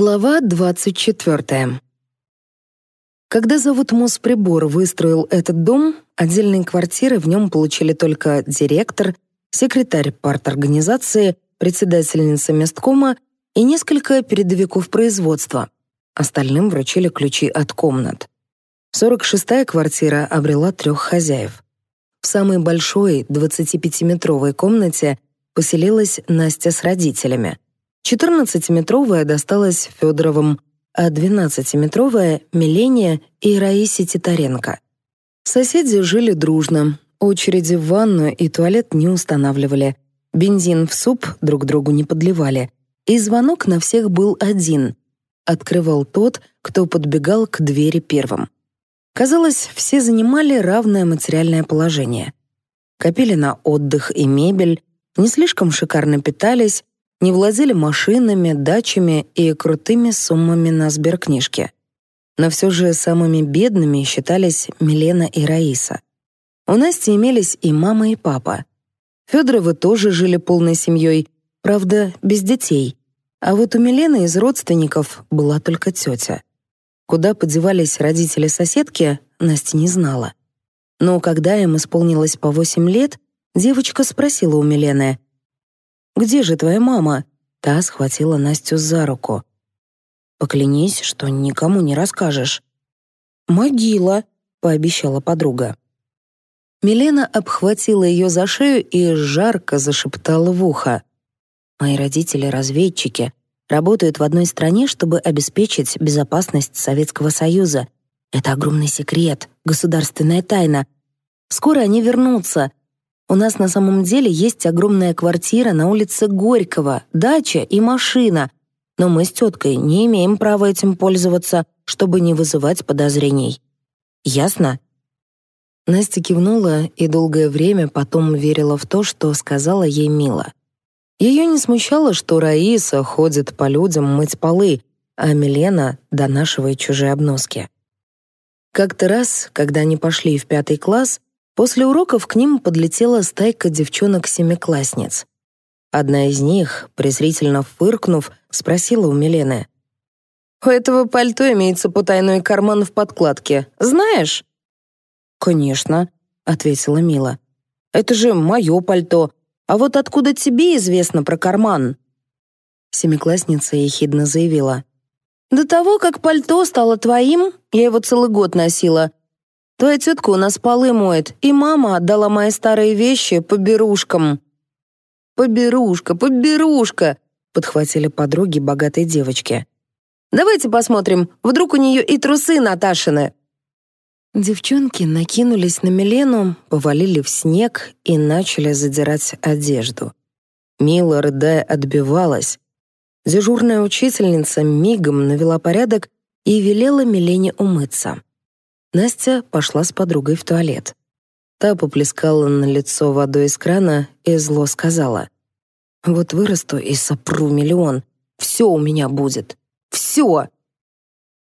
Глава 24. Когда завод Мосприбор выстроил этот дом, отдельные квартиры в нем получили только директор, секретарь парторганизации, председательница месткома и несколько передовиков производства. Остальным вручили ключи от комнат. 46-я квартира обрела трех хозяев. В самой большой, 25-метровой комнате поселилась Настя с родителями — 14-метровая досталась Федоровым, а 12-метровая — Милене и Раисе Титаренко. Соседи жили дружно, очереди в ванну и туалет не устанавливали, бензин в суп друг другу не подливали, и звонок на всех был один — открывал тот, кто подбегал к двери первым. Казалось, все занимали равное материальное положение. Копили на отдых и мебель, не слишком шикарно питались, не владели машинами, дачами и крутыми суммами на сберкнижке. Но все же самыми бедными считались Милена и Раиса. У Насти имелись и мама, и папа. Федоровы тоже жили полной семьей, правда, без детей. А вот у Милены из родственников была только тетя. Куда подевались родители соседки, Настя не знала. Но когда им исполнилось по 8 лет, девочка спросила у Милены — где же твоя мама?» Та схватила Настю за руку. «Поклянись, что никому не расскажешь». «Могила», — пообещала подруга. Милена обхватила ее за шею и жарко зашептала в ухо. «Мои родители — разведчики, работают в одной стране, чтобы обеспечить безопасность Советского Союза. Это огромный секрет, государственная тайна. Скоро они вернутся, у нас на самом деле есть огромная квартира на улице Горького, дача и машина, но мы с теткой не имеем права этим пользоваться, чтобы не вызывать подозрений. Ясно? Настя кивнула и долгое время потом верила в то, что сказала ей Мила. Ее не смущало, что Раиса ходит по людям мыть полы, а Милена донашивает чужие обноски. Как-то раз, когда они пошли в пятый класс, После уроков к ним подлетела стайка девчонок-семиклассниц. Одна из них, презрительно фыркнув, спросила у Милены. «У этого пальто имеется потайной карман в подкладке. Знаешь?» «Конечно», — ответила Мила. «Это же мое пальто. А вот откуда тебе известно про карман?» Семиклассница ехидно заявила. «До того, как пальто стало твоим, я его целый год носила. Твоя тетка у нас полы моет, и мама отдала мои старые вещи по берушкам». «Поберушка, поберушка!» — подхватили подруги богатой девочки. «Давайте посмотрим, вдруг у нее и трусы Наташины!» Девчонки накинулись на Милену, повалили в снег и начали задирать одежду. Мила, рыдая, отбивалась. Дежурная учительница мигом навела порядок и велела Милене умыться. Настя пошла с подругой в туалет. Та поплескала на лицо водой из крана и зло сказала. «Вот вырасту и сопру миллион. Все у меня будет. Все!»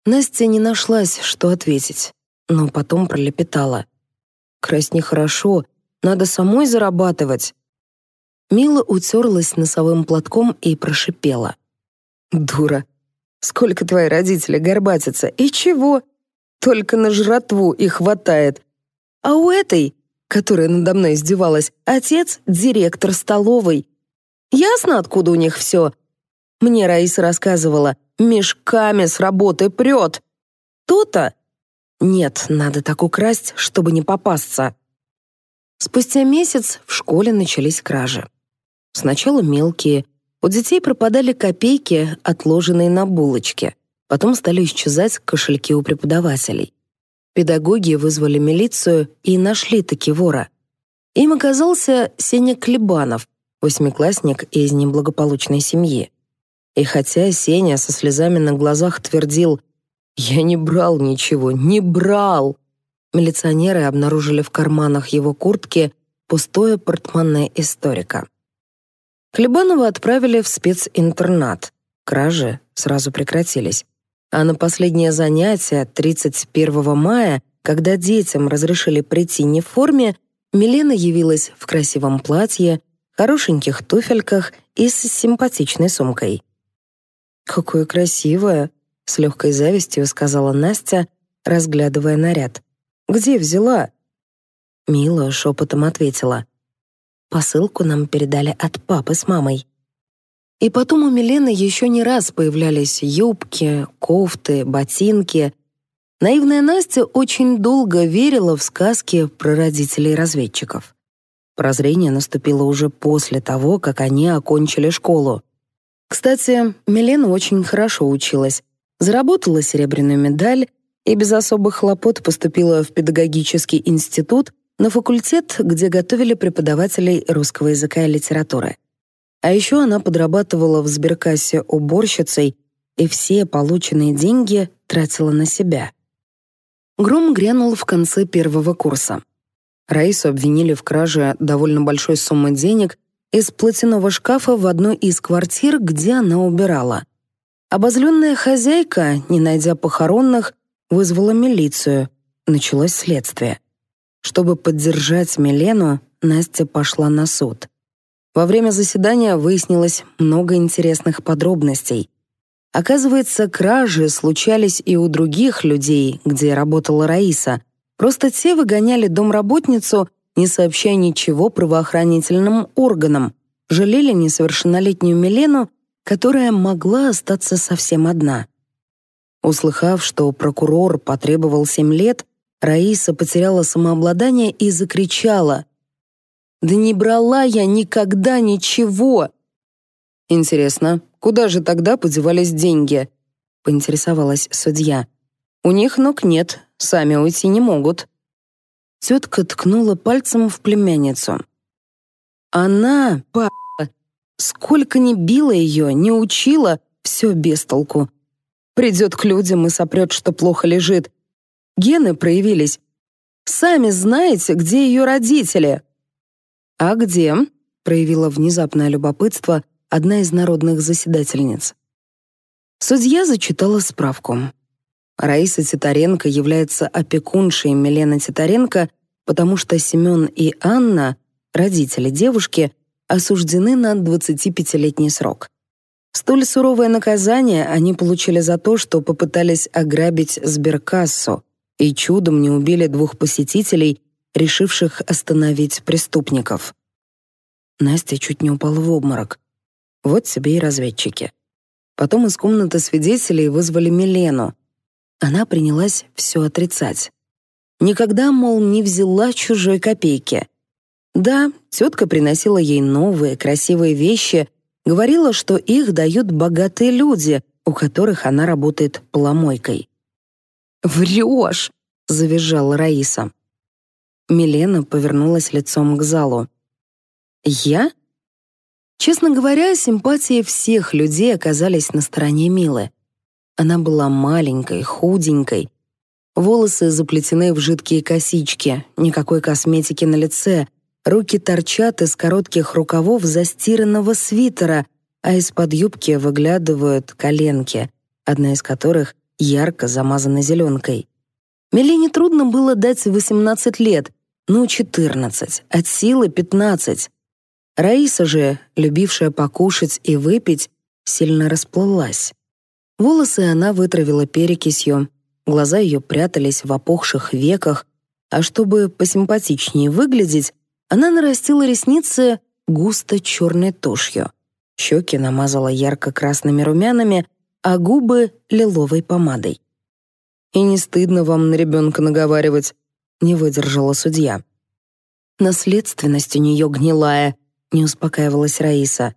Настя не нашлась, что ответить, но потом пролепетала. «Красть нехорошо, надо самой зарабатывать». Мила утерлась носовым платком и прошипела. «Дура! Сколько твои родители горбатятся, и чего? Только на жратву и хватает. А у этой, которая надо мной издевалась, отец — директор столовой. Ясно, откуда у них все? Мне Раиса рассказывала. Мешками с работы прет. То-то? Нет, надо так украсть, чтобы не попасться. Спустя месяц в школе начались кражи. Сначала мелкие. У детей пропадали копейки, отложенные на булочки. Потом стали исчезать кошельки у преподавателей. Педагоги вызвали милицию и нашли таки вора. Им оказался Сеня Клебанов, восьмиклассник из неблагополучной семьи. И хотя Сеня со слезами на глазах твердил «Я не брал ничего, не брал!» Милиционеры обнаружили в карманах его куртки пустое портмоне историка. Клебанова отправили в специнтернат. Кражи сразу прекратились. А на последнее занятие 31 мая, когда детям разрешили прийти не в форме, Милена явилась в красивом платье, хорошеньких туфельках и с симпатичной сумкой. «Какое красивое!» — с легкой завистью сказала Настя, разглядывая наряд. «Где взяла?» Мила шепотом ответила. «Посылку нам передали от папы с мамой. И потом у Милены еще не раз появлялись юбки, кофты, ботинки. Наивная Настя очень долго верила в сказки про родителей разведчиков. Прозрение наступило уже после того, как они окончили школу. Кстати, Милена очень хорошо училась, заработала серебряную медаль и без особых хлопот поступила в педагогический институт на факультет, где готовили преподавателей русского языка и литературы. А еще она подрабатывала в сберкассе уборщицей и все полученные деньги тратила на себя. Гром грянул в конце первого курса. Раису обвинили в краже довольно большой суммы денег из платяного шкафа в одной из квартир, где она убирала. Обозленная хозяйка, не найдя похоронных, вызвала милицию. Началось следствие. Чтобы поддержать Милену, Настя пошла на суд. Во время заседания выяснилось много интересных подробностей. Оказывается, кражи случались и у других людей, где работала Раиса. Просто те выгоняли домработницу, не сообщая ничего правоохранительным органам, жалели несовершеннолетнюю Милену, которая могла остаться совсем одна. Услыхав, что прокурор потребовал семь лет, Раиса потеряла самообладание и закричала — да не брала я никогда ничего. Интересно, куда же тогда подевались деньги? Поинтересовалась судья. У них ног нет, сами уйти не могут. Тетка ткнула пальцем в племянницу. Она, па, сколько ни била ее, не учила, все без толку. Придет к людям и сопрет, что плохо лежит. Гены проявились. Сами знаете, где ее родители, «А где?» — проявила внезапное любопытство одна из народных заседательниц. Судья зачитала справку. Раиса Титаренко является опекуншей Милены Титаренко, потому что Семен и Анна, родители девушки, осуждены на 25-летний срок. Столь суровое наказание они получили за то, что попытались ограбить сберкассу и чудом не убили двух посетителей, решивших остановить преступников. Настя чуть не упала в обморок. Вот себе и разведчики. Потом из комнаты свидетелей вызвали Милену. Она принялась все отрицать. Никогда, мол, не взяла чужой копейки. Да, тетка приносила ей новые красивые вещи, говорила, что их дают богатые люди, у которых она работает поломойкой. «Врешь!» — завизжала Раиса. Милена повернулась лицом к залу. «Я?» Честно говоря, симпатии всех людей оказались на стороне Милы. Она была маленькой, худенькой. Волосы заплетены в жидкие косички, никакой косметики на лице, руки торчат из коротких рукавов застиранного свитера, а из-под юбки выглядывают коленки, одна из которых ярко замазана зеленкой. Милене трудно было дать 18 лет, ну, 14, от силы 15. Раиса же, любившая покушать и выпить, сильно расплылась. Волосы она вытравила перекисью, глаза ее прятались в опухших веках, а чтобы посимпатичнее выглядеть, она нарастила ресницы густо черной тушью. Щеки намазала ярко-красными румянами, а губы — лиловой помадой. «И не стыдно вам на ребенка наговаривать», не выдержала судья. Наследственность у нее гнилая, не успокаивалась Раиса.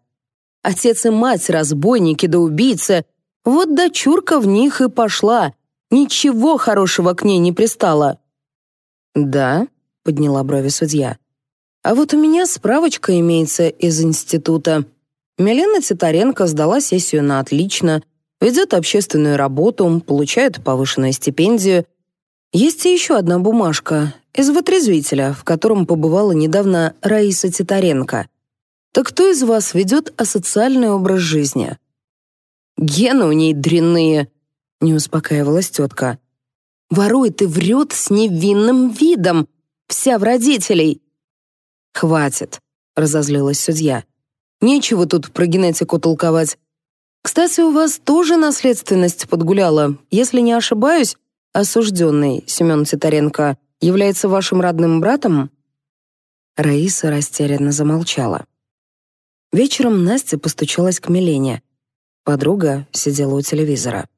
Отец и мать разбойники да убийцы. Вот дочурка в них и пошла. Ничего хорошего к ней не пристало. Да, подняла брови судья. А вот у меня справочка имеется из института. Милена Титаренко сдала сессию на отлично, ведет общественную работу, получает повышенную стипендию — есть и еще одна бумажка из вытрезвителя, в котором побывала недавно Раиса Титаренко. Так кто из вас ведет асоциальный образ жизни? Гены у ней дрянные, не успокаивалась тетка. Ворует и врет с невинным видом. Вся в родителей. Хватит, разозлилась судья. Нечего тут про генетику толковать. Кстати, у вас тоже наследственность подгуляла. Если не ошибаюсь, осужденный Семен Титаренко является вашим родным братом?» Раиса растерянно замолчала. Вечером Настя постучалась к Милене. Подруга сидела у телевизора.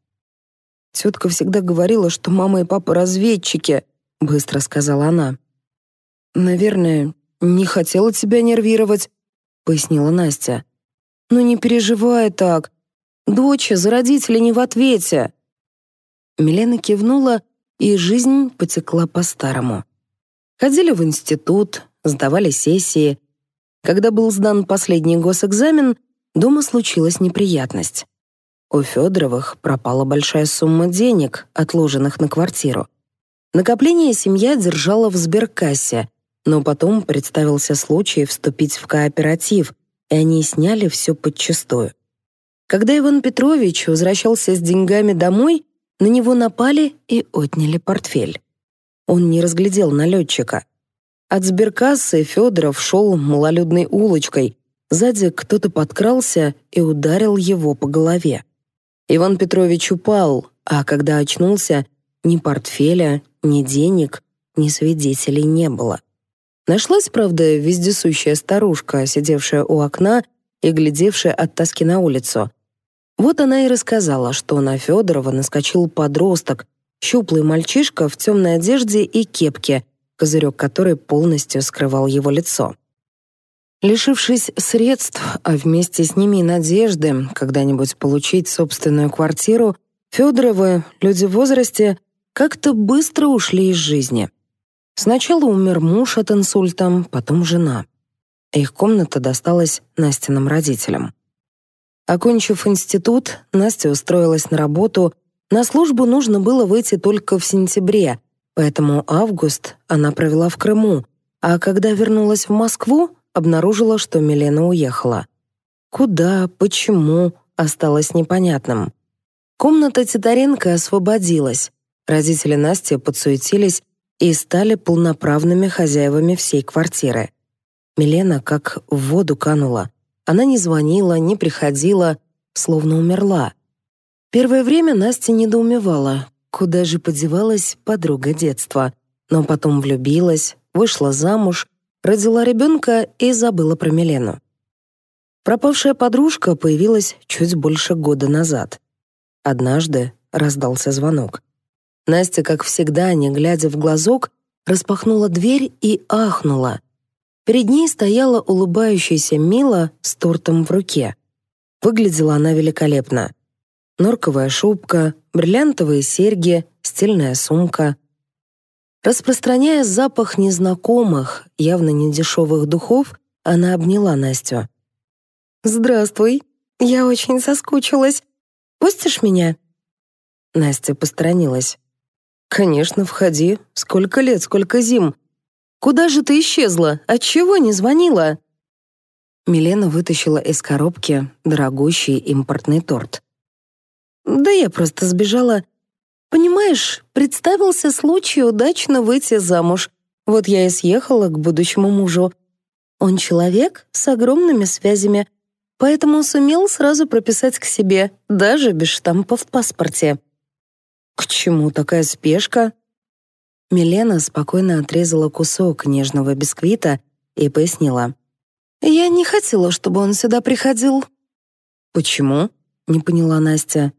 «Тетка всегда говорила, что мама и папа разведчики», — быстро сказала она. «Наверное, не хотела тебя нервировать», — пояснила Настя. Но не переживай так. Дочь за родителей не в ответе. Милена кивнула, и жизнь потекла по-старому. Ходили в институт, сдавали сессии. Когда был сдан последний госэкзамен, дома случилась неприятность. У Федоровых пропала большая сумма денег, отложенных на квартиру. Накопление семья держала в сберкассе, но потом представился случай вступить в кооператив, и они сняли все подчистую. Когда Иван Петрович возвращался с деньгами домой, на него напали и отняли портфель. Он не разглядел налетчика. От сберкассы Федоров шел малолюдной улочкой. Сзади кто-то подкрался и ударил его по голове. Иван Петрович упал, а когда очнулся, ни портфеля, ни денег, ни свидетелей не было. Нашлась, правда, вездесущая старушка, сидевшая у окна и глядевшая от тоски на улицу — вот она и рассказала, что на Федорова наскочил подросток, щуплый мальчишка в темной одежде и кепке, козырек которой полностью скрывал его лицо. Лишившись средств, а вместе с ними и надежды когда-нибудь получить собственную квартиру, Федоровы, люди в возрасте, как-то быстро ушли из жизни. Сначала умер муж от инсульта, потом жена. Их комната досталась Настиным родителям. Окончив институт, Настя устроилась на работу. На службу нужно было выйти только в сентябре, поэтому август она провела в Крыму, а когда вернулась в Москву, обнаружила, что Милена уехала. Куда, почему, осталось непонятным. Комната Титаренко освободилась. Родители Насти подсуетились и стали полноправными хозяевами всей квартиры. Милена как в воду канула. Она не звонила, не приходила, словно умерла. Первое время Настя недоумевала, куда же подевалась подруга детства, но потом влюбилась, вышла замуж, родила ребенка и забыла про Милену. Пропавшая подружка появилась чуть больше года назад. Однажды раздался звонок. Настя, как всегда, не глядя в глазок, распахнула дверь и ахнула — Перед ней стояла улыбающаяся Мила с тортом в руке. Выглядела она великолепно. Норковая шубка, бриллиантовые серьги, стильная сумка. Распространяя запах незнакомых, явно недешевых духов, она обняла Настю. «Здравствуй. Я очень соскучилась. Пустишь меня?» Настя посторонилась. «Конечно, входи. Сколько лет, сколько зим. Куда же ты исчезла? Отчего не звонила?» Милена вытащила из коробки дорогущий импортный торт. «Да я просто сбежала. Понимаешь, представился случай удачно выйти замуж. Вот я и съехала к будущему мужу. Он человек с огромными связями, поэтому сумел сразу прописать к себе, даже без штампа в паспорте». «К чему такая спешка?» Милена спокойно отрезала кусок нежного бисквита и пояснила. «Я не хотела, чтобы он сюда приходил». «Почему?» — не поняла Настя.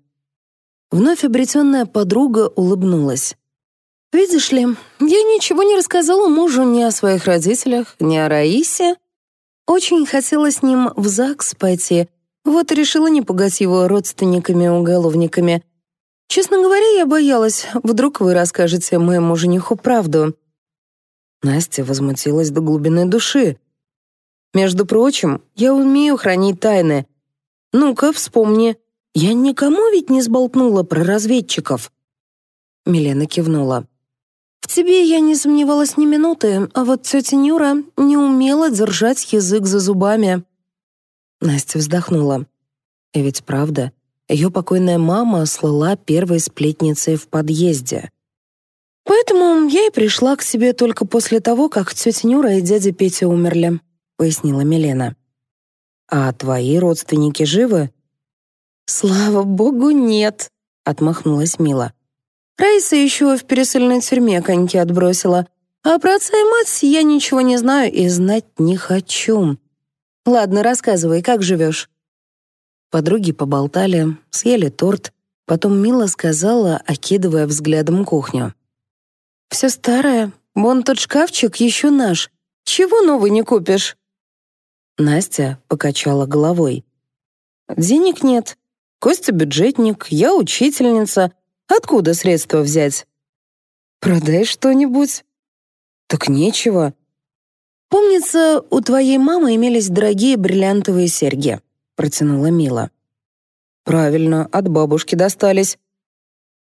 Вновь обретенная подруга улыбнулась. «Видишь ли, я ничего не рассказала мужу ни о своих родителях, ни о Раисе. Очень хотела с ним в ЗАГС пойти, вот решила не пугать его родственниками-уголовниками. Честно говоря, я боялась, вдруг вы расскажете моему жениху правду. Настя возмутилась до глубины души. Между прочим, я умею хранить тайны. Ну-ка, вспомни. Я никому ведь не сболтнула про разведчиков. Милена кивнула. В тебе я не сомневалась ни минуты, а вот тетя Нюра не умела держать язык за зубами. Настя вздохнула. И ведь правда, ее покойная мама слыла первой сплетницей в подъезде. «Поэтому я и пришла к себе только после того, как тетя Нюра и дядя Петя умерли», — пояснила Милена. «А твои родственники живы?» «Слава богу, нет», — отмахнулась Мила. «Раиса еще в пересыльной тюрьме коньки отбросила, а про отца и мать я ничего не знаю и знать не хочу. Ладно, рассказывай, как живешь?» Подруги поболтали, съели торт, потом Мила сказала, окидывая взглядом кухню. «Все старое. Вон тот шкафчик еще наш. Чего новый не купишь?» Настя покачала головой. «Денег нет. Костя бюджетник, я учительница. Откуда средства взять?» «Продай что-нибудь». «Так нечего». «Помнится, у твоей мамы имелись дорогие бриллиантовые серьги. — протянула Мила. «Правильно, от бабушки достались».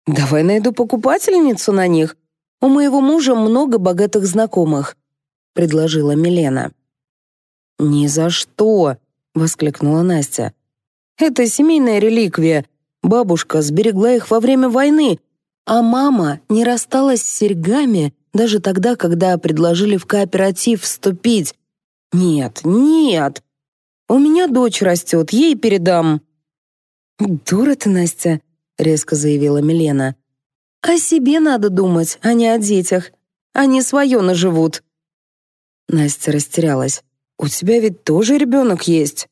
«Давай найду покупательницу на них. У моего мужа много богатых знакомых», — предложила Милена. «Ни за что!» — воскликнула Настя. «Это семейная реликвия. Бабушка сберегла их во время войны, а мама не рассталась с серьгами даже тогда, когда предложили в кооператив вступить. Нет, нет, у меня дочь растет, ей передам». «Дура ты, Настя», — резко заявила Милена. «О себе надо думать, а не о детях. Они свое наживут». Настя растерялась. «У тебя ведь тоже ребенок есть».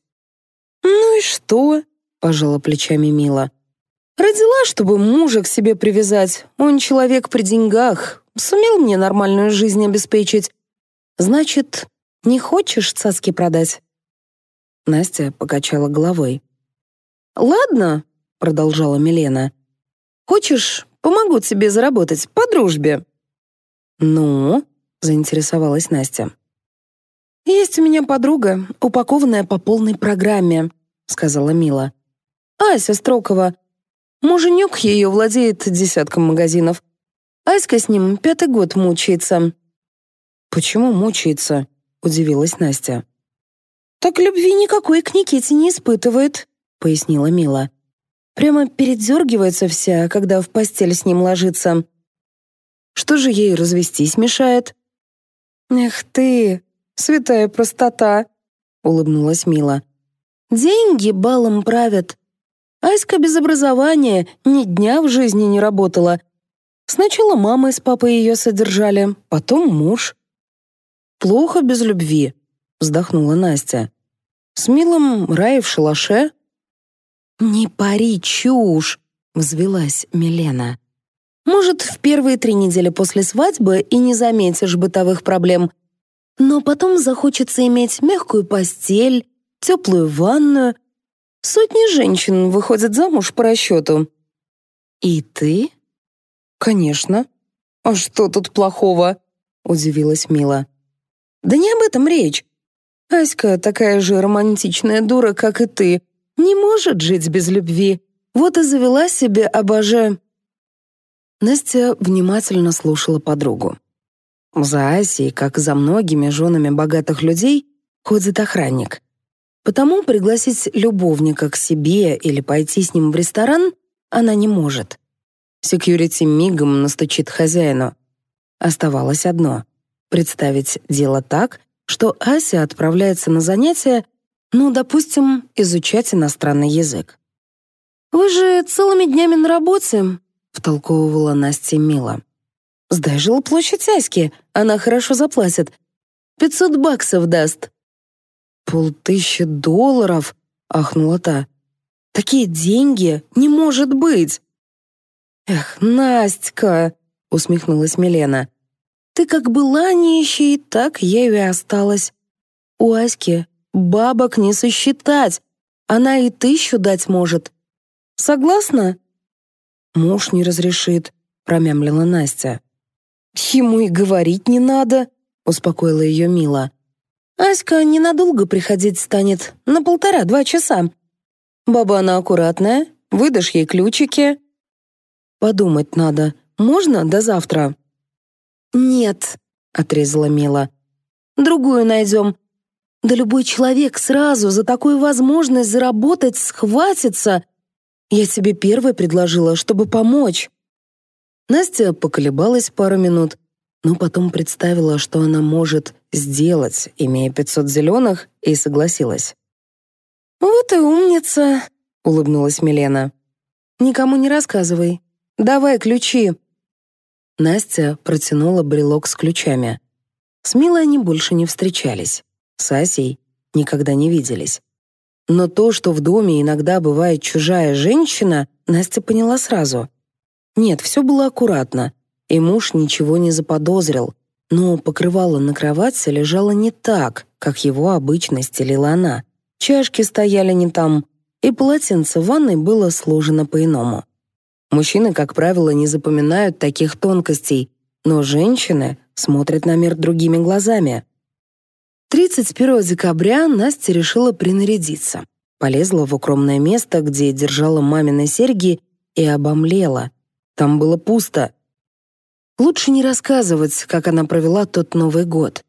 «Ну и что?» — пожала плечами Мила. «Родила, чтобы мужа к себе привязать. Он человек при деньгах. Сумел мне нормальную жизнь обеспечить. Значит, не хочешь цацки продать?» Настя покачала головой. «Ладно», — продолжала Милена. «Хочешь, помогу тебе заработать по дружбе?» «Ну?» — заинтересовалась Настя. «Есть у меня подруга, упакованная по полной программе», — сказала Мила. «Ася Строкова. Муженек ее владеет десятком магазинов. Аська с ним пятый год мучается». «Почему мучается?» — удивилась Настя. «Так любви никакой к Никите не испытывает», — пояснила Мила. «Прямо передергивается вся, когда в постель с ним ложится. Что же ей развестись мешает?» «Эх ты, святая простота», — улыбнулась Мила. «Деньги балом правят. Аська без образования ни дня в жизни не работала. Сначала мама с папой ее содержали, потом муж». «Плохо без любви», — вздохнула Настя. С милым Рай в шалаше?» «Не пари чушь!» — взвелась Милена. «Может, в первые три недели после свадьбы и не заметишь бытовых проблем, но потом захочется иметь мягкую постель, теплую ванную. Сотни женщин выходят замуж по расчету». «И ты?» «Конечно. А что тут плохого?» — удивилась Мила. «Да не об этом речь. Аська такая же романтичная дура, как и ты, не может жить без любви. Вот и завела себе обоже...» Настя внимательно слушала подругу. За Асей, как за многими женами богатых людей, ходит охранник. Потому пригласить любовника к себе или пойти с ним в ресторан она не может. Секьюрити мигом настучит хозяину. Оставалось одно — представить дело так, что Ася отправляется на занятия, ну, допустим, изучать иностранный язык. «Вы же целыми днями на работе», — втолковывала Настя мило. «Сдай жилплощадь Аське, она хорошо заплатит. 500 баксов даст». «Полтыщи долларов», — ахнула та. «Такие деньги не может быть!» «Эх, Настя!» — усмехнулась Милена. Ты как была нищей, так ею и осталась. У Аськи бабок не сосчитать, она и тысячу дать может. Согласна?» «Муж не разрешит», — промямлила Настя. «Ему и говорить не надо», — успокоила ее Мила. «Аська ненадолго приходить станет, на полтора-два часа. Баба она аккуратная, выдашь ей ключики». «Подумать надо, можно до завтра?» «Нет», — отрезала Мила. «Другую найдем. Да любой человек сразу за такую возможность заработать схватится. Я тебе первой предложила, чтобы помочь». Настя поколебалась пару минут, но потом представила, что она может сделать, имея 500 зеленых, и согласилась. «Вот и умница», — улыбнулась Милена. «Никому не рассказывай. Давай ключи. Настя протянула брелок с ключами. С Милой они больше не встречались. С Асей никогда не виделись. Но то, что в доме иногда бывает чужая женщина, Настя поняла сразу. Нет, все было аккуратно, и муж ничего не заподозрил, но покрывало на кровати лежало не так, как его обычно стелила она. Чашки стояли не там, и полотенце в ванной было сложено по-иному. Мужчины, как правило, не запоминают таких тонкостей, но женщины смотрят на мир другими глазами. 31 декабря Настя решила принарядиться. Полезла в укромное место, где держала мамины серьги, и обомлела. Там было пусто. Лучше не рассказывать, как она провела тот Новый год.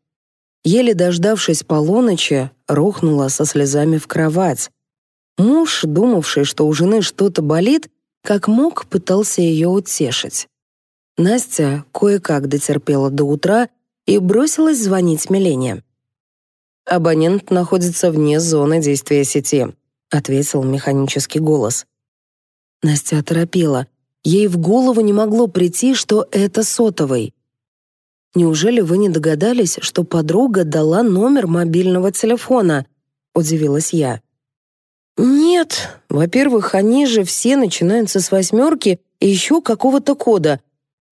Еле дождавшись полуночи, рухнула со слезами в кровать. Муж, думавший, что у жены что-то болит, как мог, пытался ее утешить. Настя кое-как дотерпела до утра и бросилась звонить Милене. «Абонент находится вне зоны действия сети», — ответил механический голос. Настя оторопела. Ей в голову не могло прийти, что это сотовый. «Неужели вы не догадались, что подруга дала номер мобильного телефона?» — удивилась я. Нет, во-первых, они же все начинаются с восьмерки и еще какого-то кода.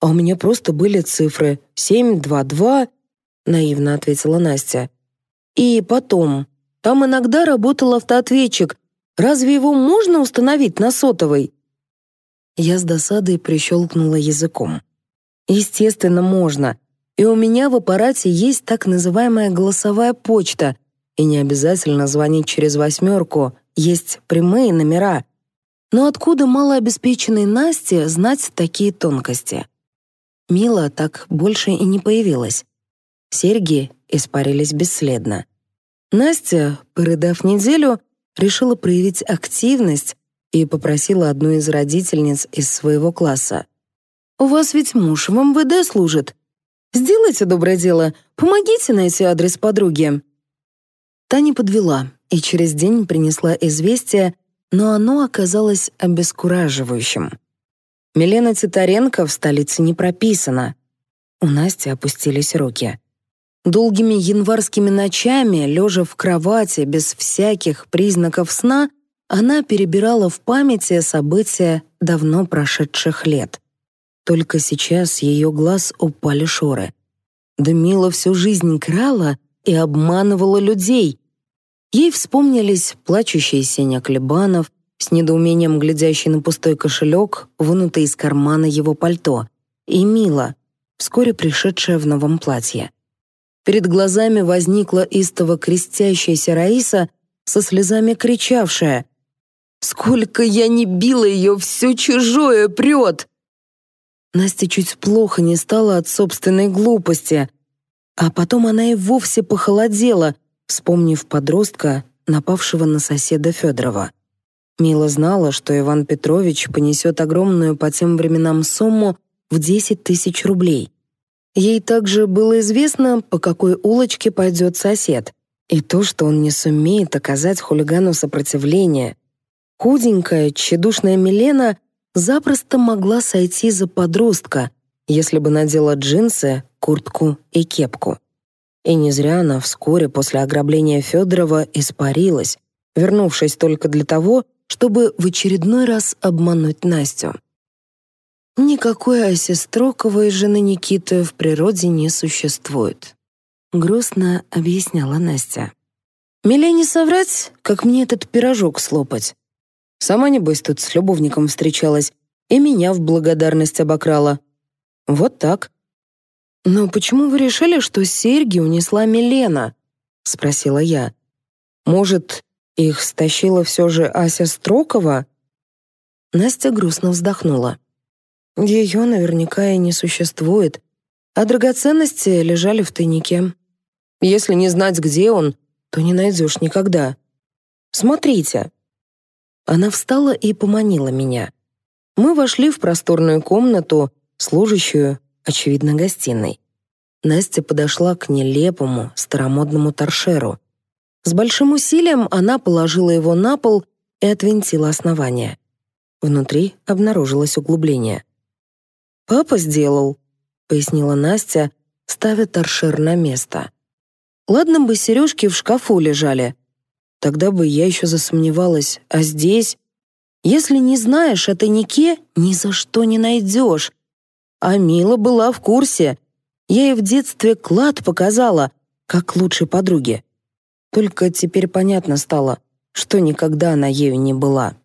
А у меня просто были цифры 722, наивно ответила Настя. И потом, там иногда работал автоответчик. Разве его можно установить на сотовой? Я с досадой прищелкнула языком. Естественно, можно. И у меня в аппарате есть так называемая голосовая почта, и не обязательно звонить через восьмерку — есть прямые номера. Но откуда малообеспеченной Насте знать такие тонкости? Мила так больше и не появилась. Серьги испарились бесследно. Настя, порыдав неделю, решила проявить активность и попросила одну из родительниц из своего класса. «У вас ведь муж в МВД служит. Сделайте доброе дело, помогите найти адрес подруги». Та не подвела, и через день принесла известие, но оно оказалось обескураживающим. Милена Титаренко в столице не прописана. У Насти опустились руки. Долгими январскими ночами, лежа в кровати без всяких признаков сна, она перебирала в памяти события давно прошедших лет. Только сейчас ее глаз упали шоры. Дымила всю жизнь крала и обманывала людей, Ей вспомнились плачущие Сеня Клебанов, с недоумением глядящий на пустой кошелек, вынутый из кармана его пальто, и Мила, вскоре пришедшая в новом платье. Перед глазами возникла истово крестящаяся Раиса, со слезами кричавшая «Сколько я не била ее, все чужое прет!» Настя чуть плохо не стала от собственной глупости, а потом она и вовсе похолодела, вспомнив подростка, напавшего на соседа Федорова. Мила знала, что Иван Петрович понесет огромную по тем временам сумму в 10 тысяч рублей. Ей также было известно, по какой улочке пойдет сосед, и то, что он не сумеет оказать хулигану сопротивление. Худенькая, тщедушная Милена запросто могла сойти за подростка, если бы надела джинсы, куртку и кепку. И не зря она вскоре после ограбления Федорова испарилась, вернувшись только для того, чтобы в очередной раз обмануть Настю. Никакой Аси Строковой жены Никиты в природе не существует. Грустно объясняла Настя. «Милей соврать, как мне этот пирожок слопать. Сама, небось, тут с любовником встречалась и меня в благодарность обокрала. Вот так, «Но почему вы решили, что серьги унесла Милена?» — спросила я. «Может, их стащила все же Ася Строкова?» Настя грустно вздохнула. Ее наверняка и не существует, а драгоценности лежали в тайнике. Если не знать, где он, то не найдешь никогда. Смотрите. Она встала и поманила меня. Мы вошли в просторную комнату, служащую очевидно, гостиной. Настя подошла к нелепому, старомодному торшеру. С большим усилием она положила его на пол и отвинтила основание. Внутри обнаружилось углубление. «Папа сделал», — пояснила Настя, ставя торшер на место. «Ладно бы сережки в шкафу лежали. Тогда бы я еще засомневалась, а здесь...» «Если не знаешь о тайнике, ни за что не найдешь», а Мила была в курсе. Я ей в детстве клад показала, как лучшей подруге. Только теперь понятно стало, что никогда она ею не была.